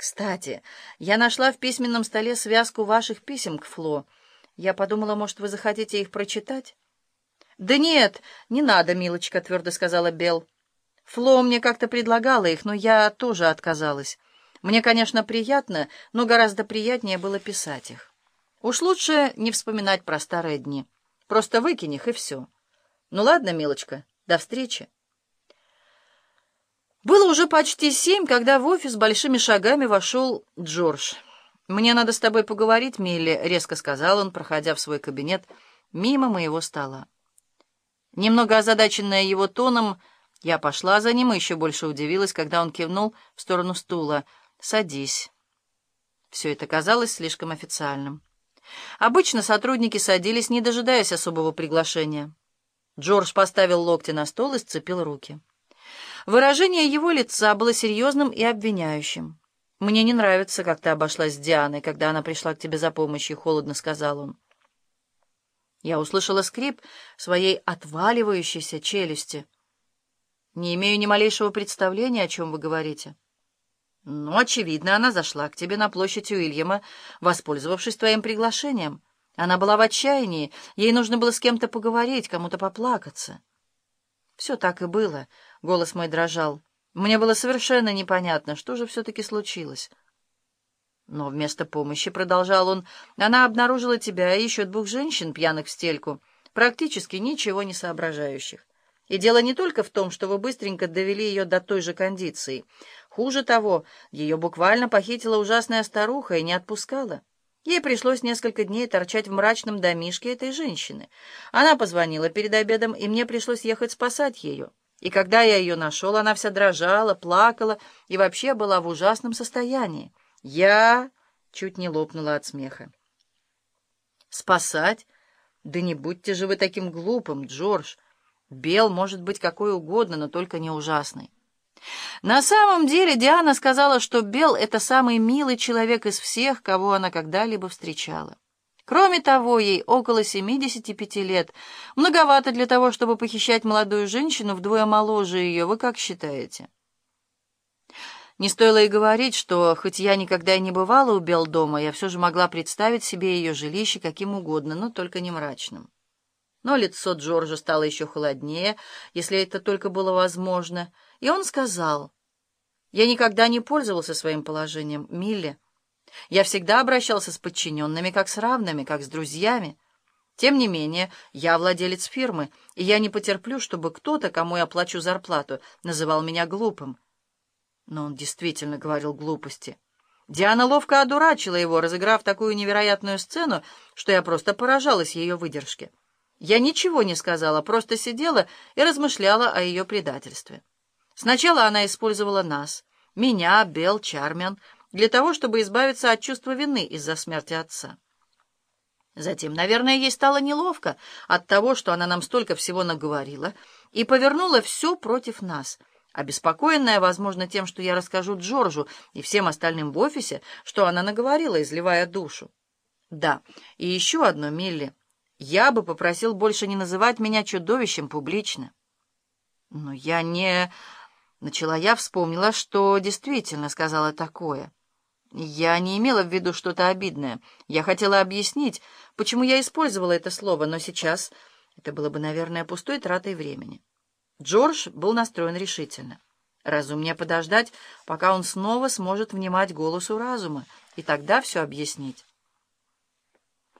Кстати, я нашла в письменном столе связку ваших писем к Фло. Я подумала, может, вы захотите их прочитать? «Да нет, не надо, милочка», — твердо сказала Бел. «Фло мне как-то предлагала их, но я тоже отказалась. Мне, конечно, приятно, но гораздо приятнее было писать их. Уж лучше не вспоминать про старые дни. Просто выкинь их, и все. Ну ладно, милочка, до встречи». Было уже почти семь, когда в офис большими шагами вошел Джордж. «Мне надо с тобой поговорить, Милли», — резко сказал он, проходя в свой кабинет мимо моего стола. Немного озадаченная его тоном, я пошла за ним и еще больше удивилась, когда он кивнул в сторону стула. «Садись». Все это казалось слишком официальным. Обычно сотрудники садились, не дожидаясь особого приглашения. Джордж поставил локти на стол и сцепил руки. Выражение его лица было серьезным и обвиняющим. «Мне не нравится, как ты обошлась с Дианой, когда она пришла к тебе за помощью», — холодно сказал он. Я услышала скрип своей отваливающейся челюсти. «Не имею ни малейшего представления, о чем вы говорите». «Ну, очевидно, она зашла к тебе на площадь Уильяма, воспользовавшись твоим приглашением. Она была в отчаянии, ей нужно было с кем-то поговорить, кому-то поплакаться». Все так и было. Голос мой дрожал. Мне было совершенно непонятно, что же все-таки случилось. Но вместо помощи, — продолжал он, — она обнаружила тебя и еще двух женщин, пьяных в стельку, практически ничего не соображающих. И дело не только в том, что вы быстренько довели ее до той же кондиции. Хуже того, ее буквально похитила ужасная старуха и не отпускала. Ей пришлось несколько дней торчать в мрачном домишке этой женщины. Она позвонила перед обедом, и мне пришлось ехать спасать ее. И когда я ее нашел, она вся дрожала, плакала и вообще была в ужасном состоянии. Я чуть не лопнула от смеха. «Спасать? Да не будьте же вы таким глупым, Джордж. Бел может быть какой угодно, но только не ужасный». На самом деле Диана сказала, что Бел — это самый милый человек из всех, кого она когда-либо встречала. Кроме того, ей около 75 лет. Многовато для того, чтобы похищать молодую женщину вдвое моложе ее, вы как считаете? Не стоило и говорить, что, хоть я никогда и не бывала у Бел дома, я все же могла представить себе ее жилище каким угодно, но только не мрачным. Но лицо Джорджа стало еще холоднее, если это только было возможно, и он сказал, «Я никогда не пользовался своим положением, Милли. Я всегда обращался с подчиненными как с равными, как с друзьями. Тем не менее, я владелец фирмы, и я не потерплю, чтобы кто-то, кому я плачу зарплату, называл меня глупым». Но он действительно говорил глупости. Диана ловко одурачила его, разыграв такую невероятную сцену, что я просто поражалась ее выдержке. Я ничего не сказала, просто сидела и размышляла о ее предательстве. Сначала она использовала нас, меня, Бел, Чармиан, для того, чтобы избавиться от чувства вины из-за смерти отца. Затем, наверное, ей стало неловко от того, что она нам столько всего наговорила, и повернула все против нас, обеспокоенная, возможно, тем, что я расскажу Джорджу и всем остальным в офисе, что она наговорила, изливая душу. Да, и еще одно, Милли. Я бы попросил больше не называть меня чудовищем публично. Но я не... Начала я, вспомнила, что действительно сказала такое. Я не имела в виду что-то обидное. Я хотела объяснить, почему я использовала это слово, но сейчас это было бы, наверное, пустой тратой времени. Джордж был настроен решительно. Разумнее подождать, пока он снова сможет внимать голосу разума, и тогда все объяснить.